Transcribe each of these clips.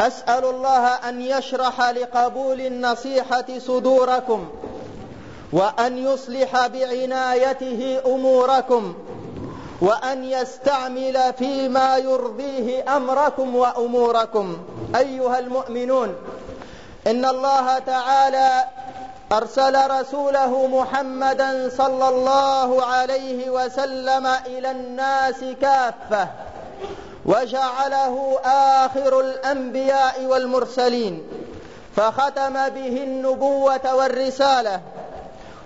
أسأل الله أن يشرح لقبول النصيحة صدوركم وأن يصلح بعنايته أموركم وأن يستعمل فيما يرضيه أمركم وأموركم. أيها المؤمنون إن الله تعالى أرسل رسوله محمدا صلى الله عليه وسلم إلى الناس كافة. وجعله آخر الأنبياء والمرسلين فختم به النبوة والرسالة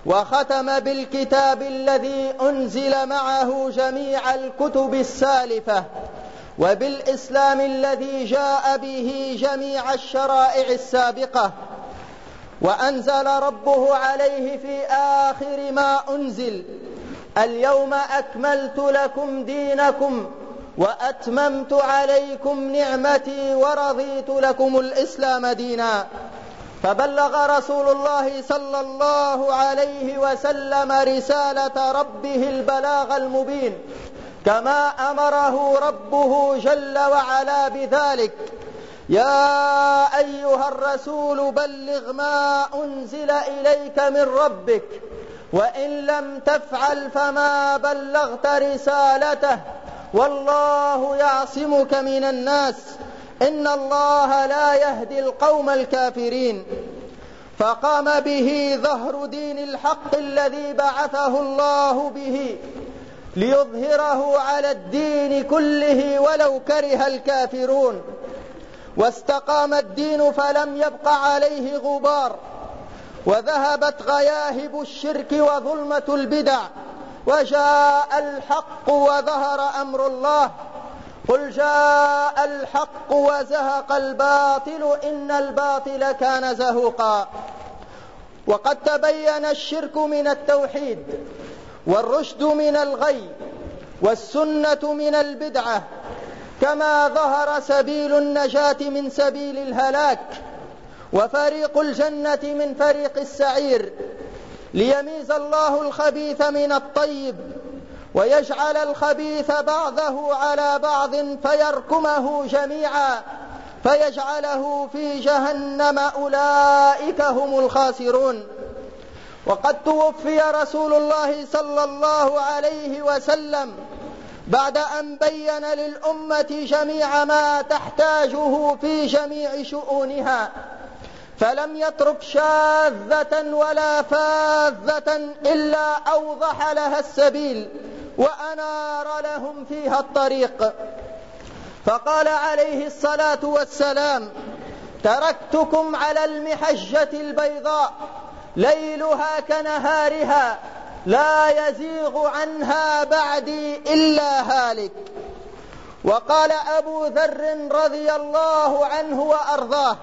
وختم بالكتاب الذي أنزل معه جميع الكتب السالفة وبالإسلام الذي جاء به جميع الشرائع السابقة وأنزل ربه عليه في آخر ما أنزل اليوم أكملت لكم دينكم وأتممت عليكم نعمتي ورضيت لكم الإسلام دينا. فبلغ رسول الله صلى الله عليه وسلم رسالة ربه البلاغ المبين كما أمره ربه جل وعلا بذلك يا أيها الرسول بلغ ما أنزل إليك من ربك وإن لم تفعل فما بلغت رسالته. والله يعصمك من الناس. إن الله لا يهدي القوم الكافرين. فقام به ظهر دين الحق الذي بعثه الله به ليظهره على الدين كله ولو كره الكافرون. واستقام الدين فلم يبق عليه غبار. وذهبت غياهب الشرك وظلمة البدع. وجاء الحق وظهر أمر الله. قل جاء الحق وزهق الباطل إن الباطل كان زهوقا. وقد تبين الشرك من التوحيد والرشد من الغي والسنة من البدعة كما ظهر سبيل النجاة من سبيل الهلاك وفريق الجنة من فريق السعير. ليميز الله الخبيث من الطيب ويجعل الخبيث بعضه على بعض فيركمه جميعا فيجعله في جهنم أولئك هم الخاسرون. وقد توفي رسول الله صلى الله عليه وسلم بعد أن بين للأمة جميع ما تحتاجه في جميع شؤونها. فلم يترك شاذة ولا فاذة إلا أوضح لها السبيل وأنار لهم فيها الطريق. فقال عليه الصلاة والسلام تركتكم على المحجة البيضاء ليلها كنهارها لا يزيغ عنها بعدي إلا هالك وقال أبو ذر رضي الله عنه وأرضاه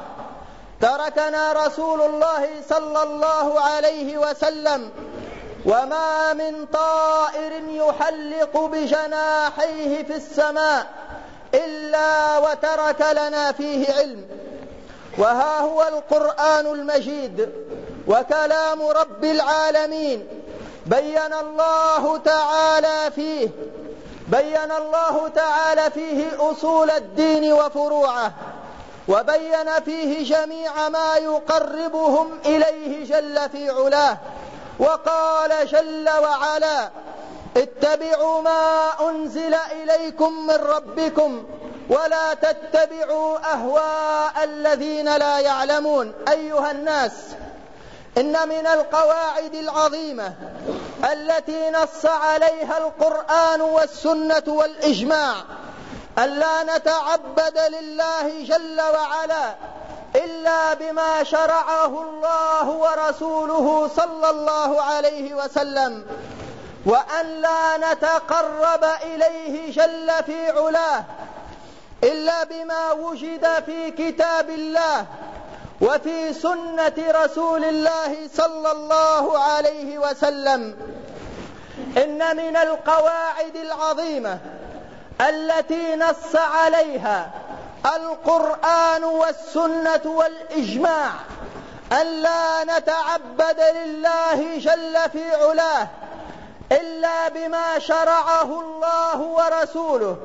تركنا رسول الله صلى الله عليه وسلم وما من طائر يحلق بجناحيه في السماء إلا وترك لنا فيه علم. وها هو القرآن المجيد وكلام رب العالمين. بين الله تعالى فيه بين الله تعالى فيه أصول الدين وفروعه. وبين فيه جميع ما يقربهم إليه جل في علاه. وقال جل وعلا اتبعوا ما أنزل إليكم من ربكم ولا تتبعوا أهواء الذين لا يعلمون. أيها الناس إن من القواعد العظيمة التي نص عليها القرآن والسنة والإجماع ألا نتعبد لله جل وعلا إلا بما شرعه الله ورسوله صلى الله عليه وسلم وأن لا نتقرب إليه جل في علاه إلا بما وجد في كتاب الله وفي سنة رسول الله صلى الله عليه وسلم. إن من القواعد العظيمة التي نص عليها القرآن والسنة والإجماع أن لا نتعبد لله جل في علاه إلا بما شرعه الله ورسوله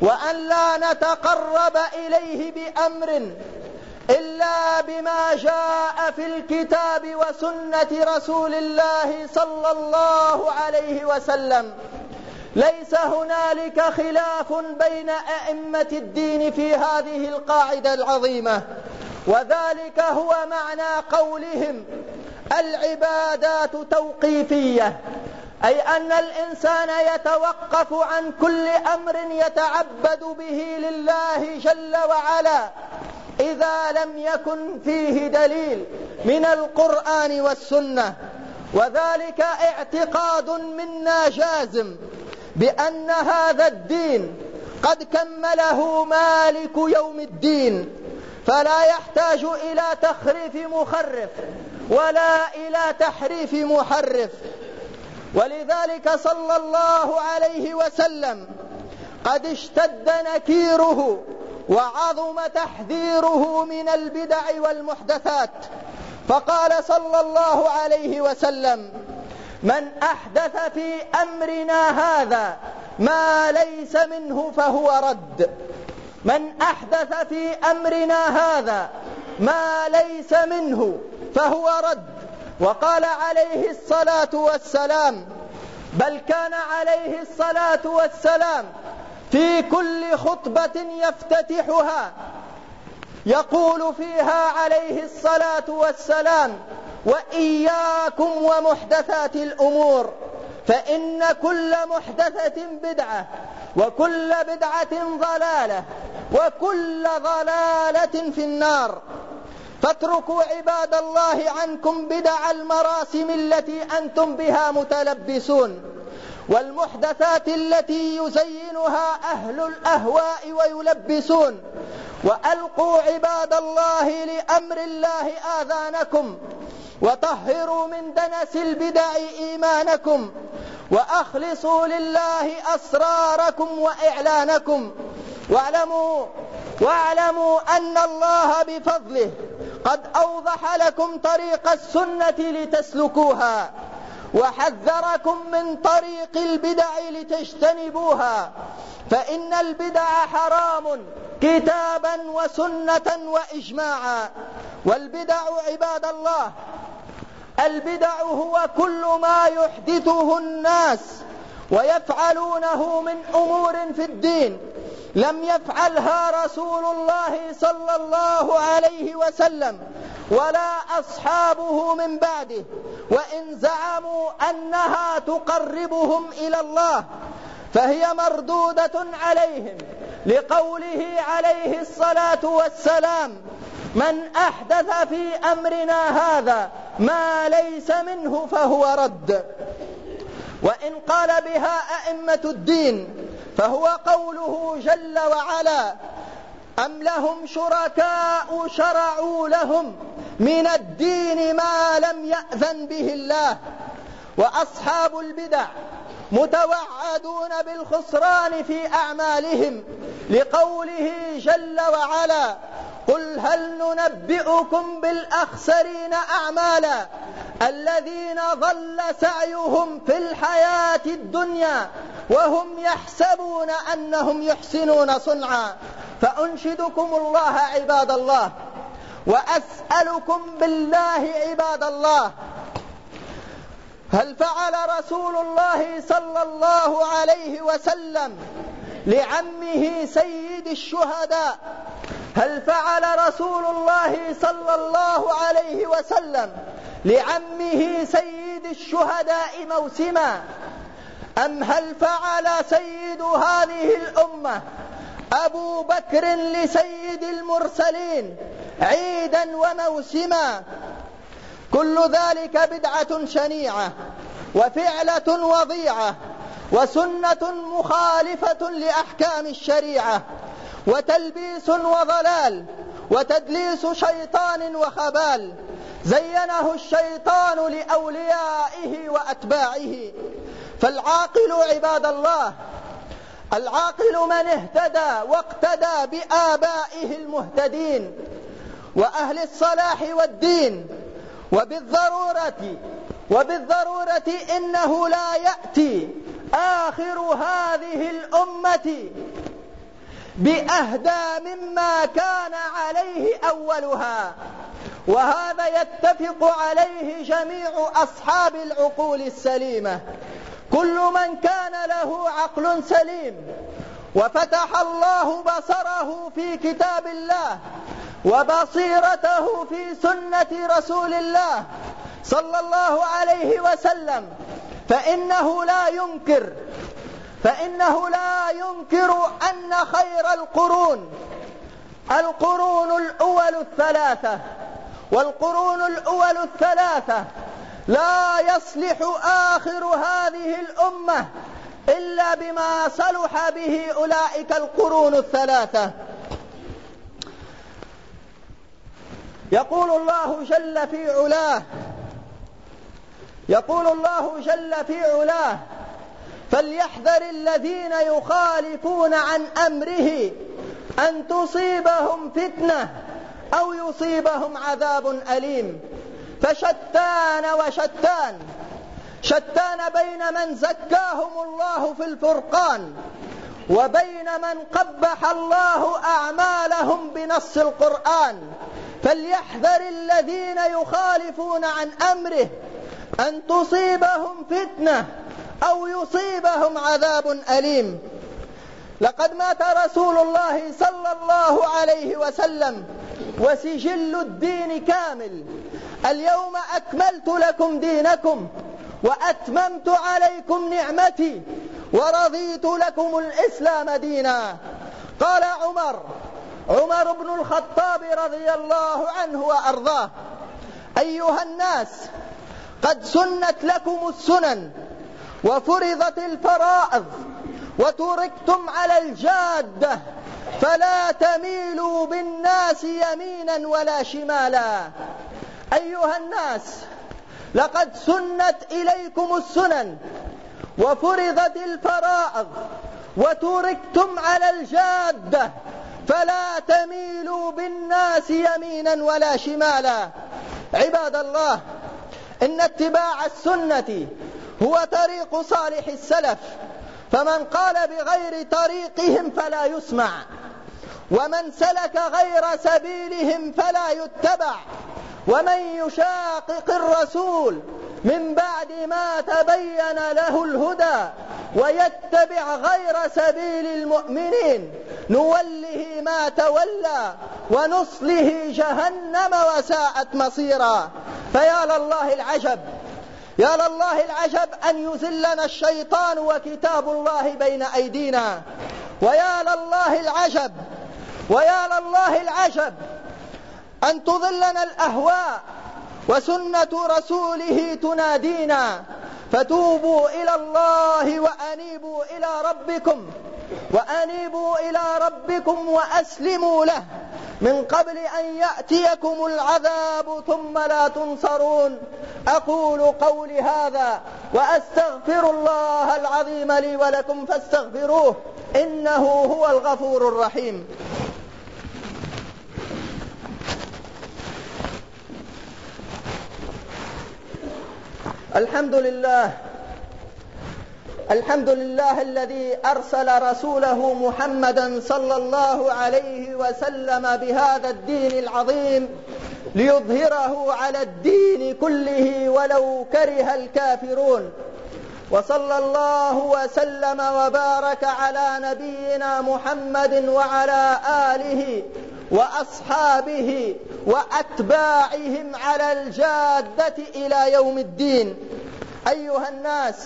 وأن لا نتقرب إليه بأمر إلا بما جاء في الكتاب وسنة رسول الله صلى الله عليه وسلم. ليس هنالك خلاف بين أئمة الدين في هذه القاعدة العظيمة وذلك هو معنى قولهم العبادات توقيفية أي أن الإنسان يتوقف عن كل أمر يتعبد به لله جل وعلا إذا لم يكن فيه دليل من القرآن والسنة وذلك اعتقاد منا جازم. بأن هذا الدين قد كمله مالك يوم الدين فلا يحتاج إلى تخريف مخرف ولا إلى تحريف محرف. ولذلك صلى الله عليه وسلم قد اشتد نكيره وعظم تحذيره من البدع والمحدثات. فقال صلى الله عليه وسلم من أحدث في أمرنا هذا ما ليس منه فهو رد. من أحدث في أمرنا هذا ما ليس منه فهو رد. وقال عليه الصلاة والسلام بل كان عليه الصلاة والسلام في كل خطبة يفتتحها يقول فيها عليه الصلاة والسلام وإياكم ومحدثات الأمور فإن كل محدثة بدعة وكل بدعة ضلالة وكل ضلالة في النار. فاتركوا عباد الله عنكم بدع المراسم التي أنتم بها متلبسون والمحدثات التي يزينها أهل الأهواء ويلبسون. وألقوا عباد الله لأمر الله آذانكم وطهروا من دنس البدع إيمانكم وأخلصوا لله أسراركم وإعلانكم واعلموا واعلموا أن الله بفضله قد أوضح لكم طريق السنة لتسلكوها وحذركم من طريق البدع لتجتنبوها فإن البدع حرام كتابا وسنة وإجماعا والبدع عباد الله البدع هو كل ما يحدثه الناس ويفعلونه من أمور في الدين. لم يفعلها رسول الله صلى الله عليه وسلم ولا أصحابه من بعده. وإن زعموا أنها تقربهم إلى الله فهي مردودة عليهم. لقوله عليه الصلاة والسلام من أحدث في أمرنا هذا ما ليس منه فهو رد. وإن قال بها أئمة الدين فهو قوله جل وعلا أم لهم شركاء شرعوا لهم من الدين ما لم يأذن به الله وأصحاب البدع متوعدون بالخسران في أعمالهم لقوله جل وعلا قل هل ننبئكم بالأخسرين أعمالا الذين ضل سعيهم في الحياة الدنيا وهم يحسبون أنهم يحسنون صنعا فأنشدكم الله عباد الله وأسألكم بالله عباد الله هل فعل رسول الله صلى الله عليه وسلم لعمه سيد الشهداء هل فعل رسول الله صلى الله عليه وسلم لعمه سيد الشهداء موسما؟ أم هل فعل سيد هذه الأمة أبو بكر لسيد المرسلين عيدا وموسما؟ كل ذلك بدعة شنيعة وفعلة وضيعة وسنة مخالفة لأحكام الشريعة. وتلبيس وضلال وتدليس شيطان وخبال زينه الشيطان لأوليائه وأتباعه فالعاقل عباد الله العاقل من اهتدى واقتدى بآبائه المهتدين وأهل الصلاح والدين وبالضرورة وبالضرورة إنه لا يأتي آخر هذه الأمة بأهدى مما كان عليه أولها وهذا يتفق عليه جميع أصحاب العقول السليمة. كل من كان له عقل سليم وفتح الله بصره في كتاب الله وبصيرته في سنة رسول الله صلى الله عليه وسلم فإنه لا ينكر فإنه لا ينكر أن خير القرون القرون الأول الثلاثة والقرون الأول الثلاثة لا يصلح آخر هذه الأمة إلا بما صلح به أولئك القرون الثلاثة. يقول الله جل في علاه يقول الله جل في علاه فليحذر الذين يخالفون عن أمره أن تصيبهم فتنة أو يصيبهم عذاب أليم. فشتان وشتان شتان بين من زكاهم الله في الفرقان وبين من قبح الله أعمالهم بنص القرآن. فليحذر الذين يخالفون عن أمره أن تصيبهم فتنة أو يصيبهم عذاب أليم. لقد مات رسول الله صلى الله عليه وسلم وسجل الدين كامل. اليوم أكملت لكم دينكم وأتممت عليكم نعمتي ورضيت لكم الإسلام دينا. قال عمر عمر بن الخطاب رضي الله عنه وأرضاه أيها الناس قد سنت لكم السنن وفرضت الفرائض وتركتم على الجادة فلا تميلوا بالناس يمينا ولا شمالا. أيها الناس لقد سنت إليكم السنن وفرضت الفرائض وتركتم على الجادة فلا تميلوا بالناس يمينا ولا شمالا. عباد الله إن اتباع السنة هو طريق صالح السلف فمن قال بغير طريقهم فلا يسمع ومن سلك غير سبيلهم فلا يتبع ومن يشاقق الرسول من بعد ما تبين له الهدى ويتبع غير سبيل المؤمنين نوله ما تولى ونصله جهنم وساءت مصيرا. فيا لله العجب يا لله العجب أن يذلنا الشيطان وكتاب الله بين أيدينا ويا لله العجب ويا لله العجب أن تضلنا الأهواء وسنة رسوله تنادينا فتوبوا إلى الله وأنيبوا إلى ربكم وأنيبوا إلى ربكم وأسلموا له. من قبل أن يأتيكم العذاب ثم لا تنصرون. أقول قولي هذا وأستغفر الله العظيم لي ولكم فاستغفروه إنه هو الغفور الرحيم. الحمد لله الحمد لله الذي أرسل رسوله محمدا صلى الله عليه وسلم بهذا الدين العظيم ليظهره على الدين كله ولو كره الكافرون. وصلى الله وسلم وبارك على نبينا محمد وعلى آله وأصحابه وأتباعهم على الجادة إلى يوم الدين. أيها الناس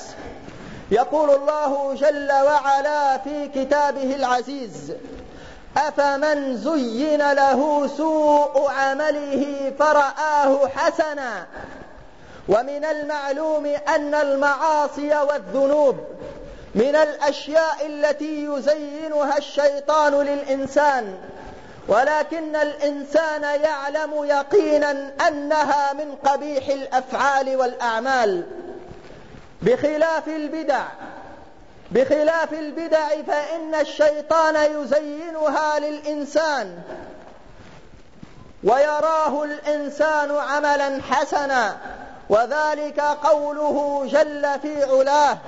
يقول الله جل وعلا في كتابه العزيز أفمن زين له سوء عمله فرآه حسنا ومن المعلوم أن المعاصي والذنوب من الأشياء التي يزينها الشيطان للإنسان ولكن الإنسان يعلم يقينا أنها من قبيح الأفعال والأعمال. بخلاف البدع بخلاف البدع فإن الشيطان يزينها للإنسان ويراه الإنسان عملا حسنا وذلك قوله جل في علاه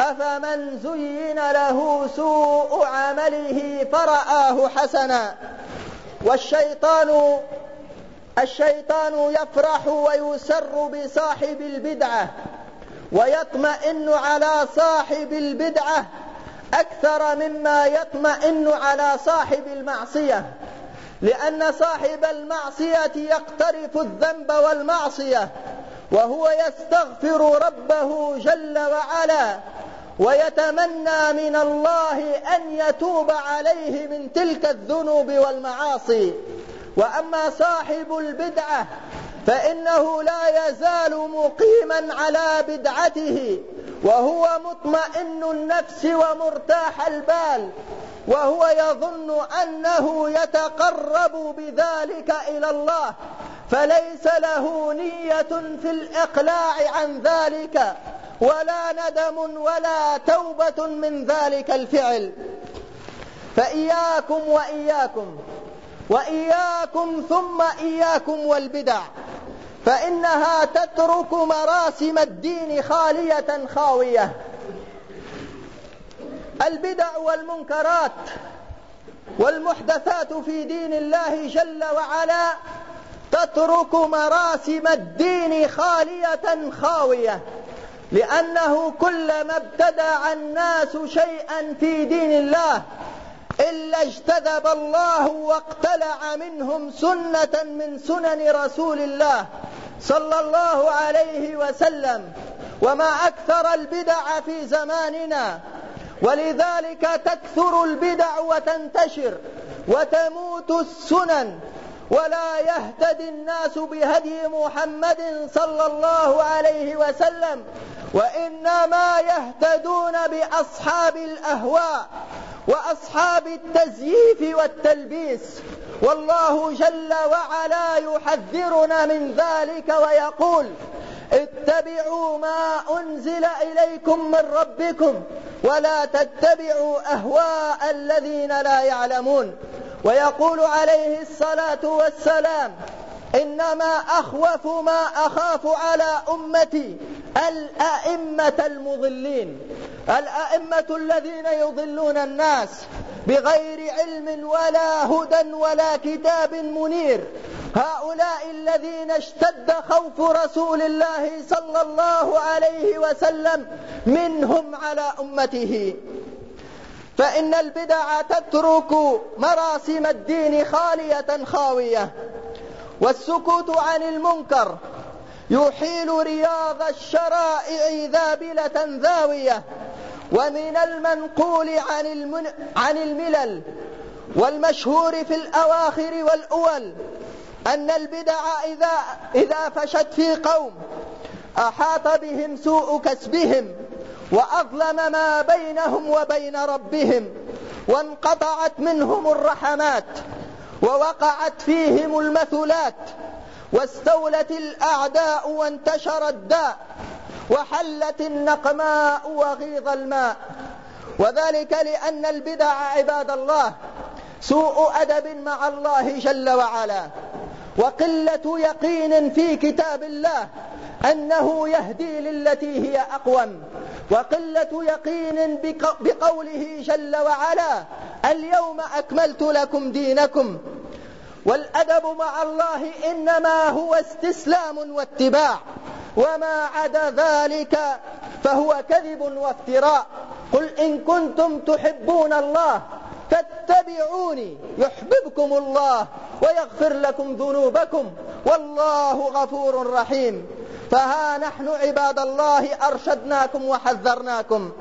أفمن زين له سوء عمله فرآه حسنا والشيطان الشيطان يفرح ويسر بصاحب البدعة. ويطمئن على صاحب البدعة أكثر مما يطمئن على صاحب المعصية لأن صاحب المعصية يقترف الذنب والمعصية وهو يستغفر ربه جل وعلا ويتمنى من الله أن يتوب عليه من تلك الذنوب والمعاصي. وأما صاحب البدعة فإنه لا يزال مقيما على بدعته وهو مطمئن النفس ومرتاح البال وهو يظن أنه يتقرب بذلك إلى الله فليس له نية في الإقلاع عن ذلك ولا ندم ولا توبة من ذلك الفعل. فإياكم وإياكم وإياكم ثم إياكم والبدع. فإنها تترك مراسم الدين خالية خاوية. البدع والمنكرات والمحدثات في دين الله جل وعلا تترك مراسم الدين خالية خاوية. لأنه كلما ابتدع الناس شيئا في دين الله إلا اجتذب الله واقتلع منهم سنة من سنن رسول الله صلى الله عليه وسلم وما أكثر البدع في زماننا. ولذلك تكثر البدع وتنتشر وتموت السنن. ولا يهتدي الناس بهدي محمد صلى الله عليه وسلم وإنما يهتدون بأصحاب الأهواء. وأصحاب التزييف والتلبيس والله جل وعلا يحذرنا من ذلك ويقول اتبعوا ما أنزل إليكم من ربكم ولا تتبعوا أهواء الذين لا يعلمون. ويقول عليه الصلاة والسلام إنما أخوف ما أخاف على أمتي الأئمة المضلين الأئمة الذين يضلون الناس بغير علم ولا هدى ولا كتاب منير. هؤلاء الذين اشتد خوف رسول الله صلى الله عليه وسلم منهم على أمته. فإن البدع تترك مراسم الدين خالية خاوية. والسكوت عن المنكر يحيل رياض الشرائع ذابلة ذاوية ومن المنقول عن, المن... عن الملل والمشهور في الأواخر والأول أن البدع إذا, إذا فشت في قوم أحاط بهم سوء كسبهم وأظلم ما بينهم وبين ربهم وانقطعت منهم الرحمات ووقعت فيهم المثلات واستولت الأعداء وانتشر الداء وحلت النقماء وغيظ الماء. وذلك لأن البدع عباد الله سوء أدب مع الله جل وعلا. وقلة يقين في كتاب الله أنه يهدي للتي هي أقوم. وقلة يقين بقوله جل وعلا اليوم أكملت لكم دينكم والأدب مع الله إنما هو استسلام واتباع وما عدا ذلك فهو كذب وافتراء. قل إن كنتم تحبون الله فاتبعوني يحببكم الله ويغفر لكم ذنوبكم والله غفور رحيم. فها نحن عباد الله أرشدناكم وحذرناكم.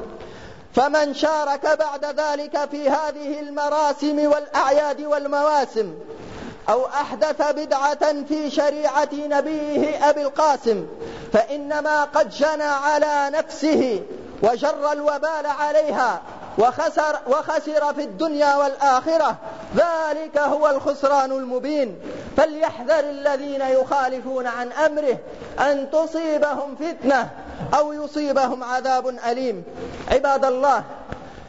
فمن شارك بعد ذلك في هذه المراسم والأعياد والمواسم أو أحدث بدعة في شريعة نبيه أبي القاسم فإنما قد جنى على نفسه وجر الوبال عليها وخسر, وخسر في الدنيا والآخرة. ذلك هو الخسران المبين. فليحذر الذين يخالفون عن أمره أن تصيبهم فتنة أو يصيبهم عذاب أليم. عباد الله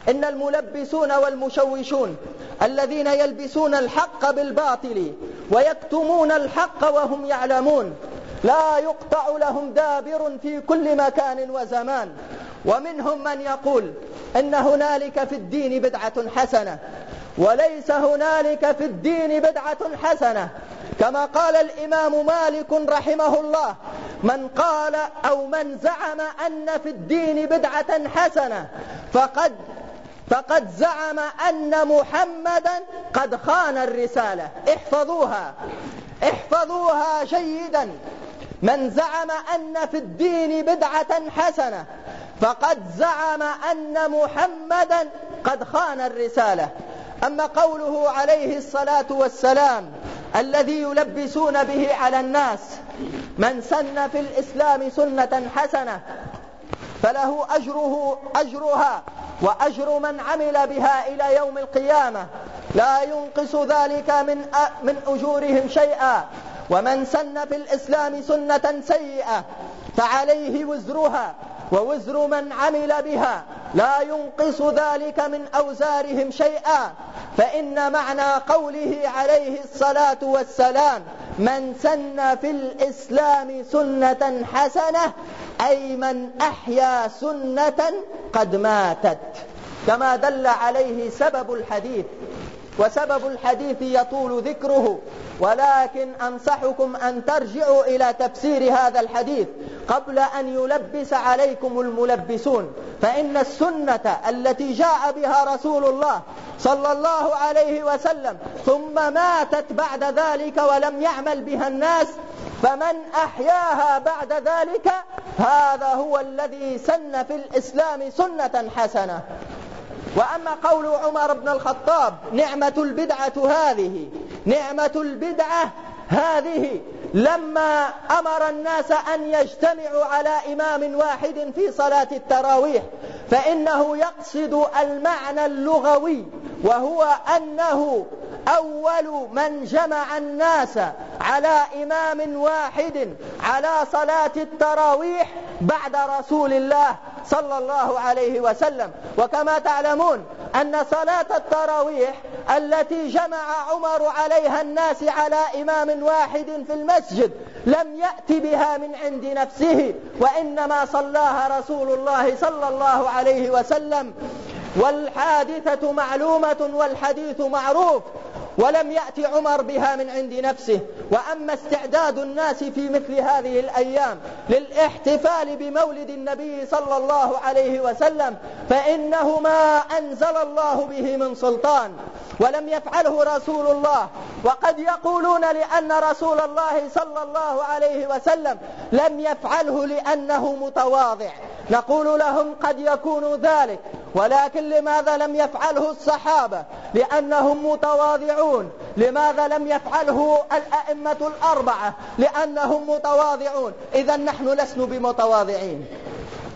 إن الملبسون والمشوشون الذين يلبسون الحق بالباطل ويكتمون الحق وهم يعلمون. لا يقطع لهم دابر في كل مكان وزمان. ومنهم من يقول إن هنالك في الدين بدعة حسنة وليس هنالك في الدين بدعة حسنة. كما قال الإمام مالك رحمه الله من قال أو من زعم أن في الدين بدعة حسنة فقد فقد زعم أن محمدا قد خان الرسالة. احفظوها. احفظوها جيدا. من زعم أن في الدين بدعة حسنة فقد زعم أن محمدا قد خان الرسالة. أما قوله عليه الصلاة والسلام الذي يلبسون به على الناس من سن في الإسلام سنة حسنة فله أجره أجرها وأجر من عمل بها إلى يوم القيامة لا ينقص ذلك من من أجورهم شيئا. ومن سن في الإسلام سنة سيئة فعليه وزرها ووزر من عمل بها. لا ينقص ذلك من أوزارهم شيئا. فإن معنى قوله عليه الصلاة والسلام من سن في الإسلام سنة حسنة أي من أحيا سنة قد ماتت. كما دل عليه سبب الحديث. وسبب الحديث يطول ذكره ولكن أنصحكم أن ترجعوا إلى تفسير هذا الحديث قبل أن يلبس عليكم الملبسون فإن السنة التي جاء بها رسول الله صلى الله عليه وسلم ثم ماتت بعد ذلك ولم يعمل بها الناس فمن أحياها بعد ذلك هذا هو الذي سن في الإسلام سنة حسنة. وأما قول عمر بن الخطاب نعمة البدعة هذه نعمة البدعة هذه لما أمر الناس أن يجتمعوا على إمام واحد في صلاة التراويح فإنه يقصد المعنى اللغوي وهو أنه أول من جمع الناس على إمام واحد على صلاة التراويح بعد رسول الله صلى الله عليه وسلم. وكما تعلمون أن صلاة التراويح التي جمع عمر عليها الناس على إمام واحد في المسجد لم يأت بها من عند نفسه وإنما صلاها رسول الله صلى الله عليه وسلم. والحادثة معلومة والحديث معروف. ولم يأتي عمر بها من عند نفسه. وأما استعداد الناس في مثل هذه الأيام للاحتفال بمولد النبي صلى الله عليه وسلم فإنه ما أنزل الله به من سلطان ولم يفعله رسول الله. وقد يقولون لأن رسول الله صلى الله عليه وسلم لم يفعله لأنه متواضع. نقول لهم قد يكون ذلك ولكن لماذا لم يفعله الصحابة؟ لأنهم متواضعون. لماذا لم يفعله الأئمة الأربعة؟ لأنهم متواضعون. إذا نحن لسنا بمتواضعين.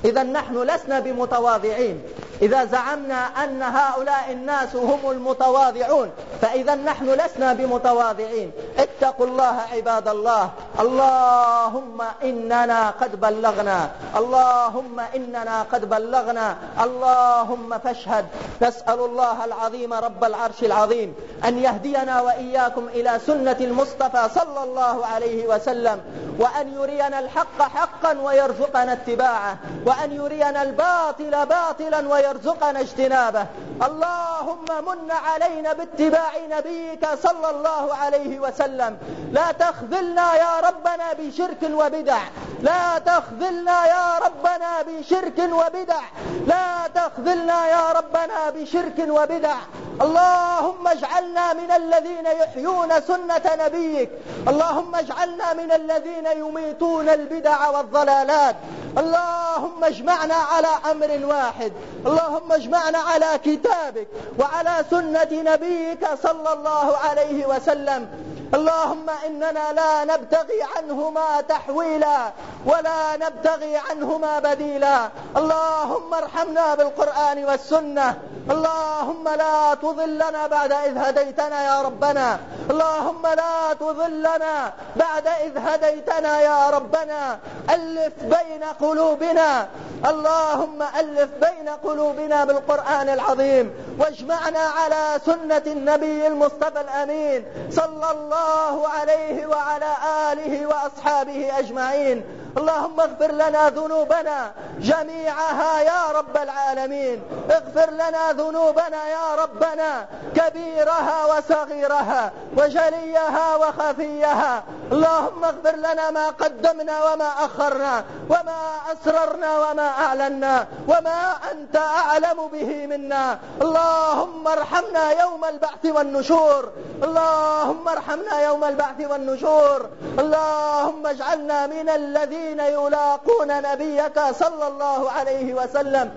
إذا نحن لسنا بمتواضعين. إذا زعمنا أن هؤلاء الناس هم المتواضعون فإذا نحن لسنا بمتواضعين. اتقوا الله عباد الله. اللهم إننا قد بلغنا. اللهم إننا قد بلغنا. اللهم فاشهد. نسأل الله العظيم رب العرش العظيم أن يهدينا وإياكم إلى سنة المصطفى صلى الله عليه وسلم وأن يرينا الحق حقا ويرزقنا اتباعه وأن يرينا الباطل باطلا ويرزقنا اجتنابه. اللهم من علينا باتباع نبيك صلى الله عليه وسلم. لا تخذلنا يا ربنا بشرك وبدع. لا تخذلنا يا ربنا بشرك وبدع. لا تخذلنا يا ربنا بشرك وبدع. اللهم اجعلنا من الذين يحيون سنة نبيك. اللهم اجعلنا من الذين يميتون البدع والضلالات. اللهم اجمعنا على أمر واحد. اللهم اجمعنا على كتابك وعلى سنة نبيك صلى الله عليه وسلم. اللهم إننا لا نبتغي عنهما تحويلا ولا نبتغي عنهما بديلا. اللهم ارحمنا بالقرآن والسنة. اللهم لا تضلنا بعد إذ هديتنا يا ربنا. اللهم لا تضلنا بعد إذ هديتنا يا ربنا. ألف بين قلوبنا. اللهم ألف بين قلوبنا بالقرآن العظيم. واجمعنا على سنة النبي المصطفى الأمين. صلى الله عليه وعلى آله وأصحابه أجمعين. اللهم اغفر لنا ذنوبنا جميعها يا رب العالمين. اغفر لنا ذنوبنا يا ربنا كبيرها وصغيرها وجليها وخفيها. اللهم اغفر لنا ما قدمنا وما أخرنا وما أسررنا وما أعلنا وما أنت أعلم به منا. اللهم ارحمنا يوم البعث والنشور. اللهم ارحمنا يوم البعث والنشور. اللهم اجعلنا من الذين يلاقون نبيك صلى الله عليه وسلم.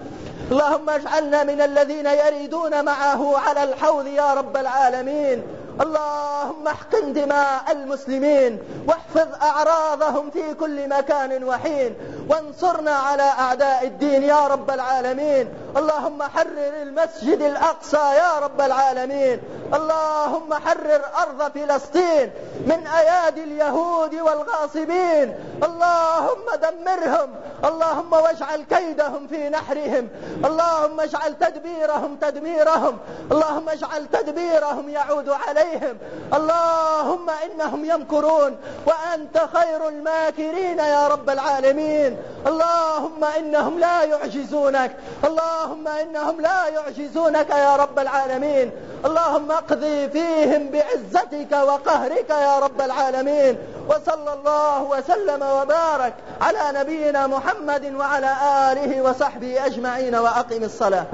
اللهم اجعلنا من الذين يريدون معه على الحوض يا رب العالمين. اللهم احقن دماء المسلمين واحفظ أعراضهم في كل مكان وحين وانصرنا على أعداء الدين يا رب العالمين اللهم حرر المسجد الأقصى يا رب العالمين. اللهم حرر أرض فلسطين من أيادي اليهود والغاصبين. اللهم دمرهم. اللهم واجعل كيدهم في نحرهم. اللهم اجعل تدبيرهم تدميرهم. اللهم اجعل تدبيرهم يعود عليهم. اللهم إنهم يمكرون. وأنت خير الماكرين يا رب العالمين. اللهم إنهم لا يعجزونك. اللهم إنهم لا يعجزونك يا رب العالمين. اللهم اقضي فيهم بعزتك وقهرك يا رب العالمين. وصلى الله وسلم وبارك على نبينا محمد وعلى آله وصحبه أجمعين وأقم الصلاة.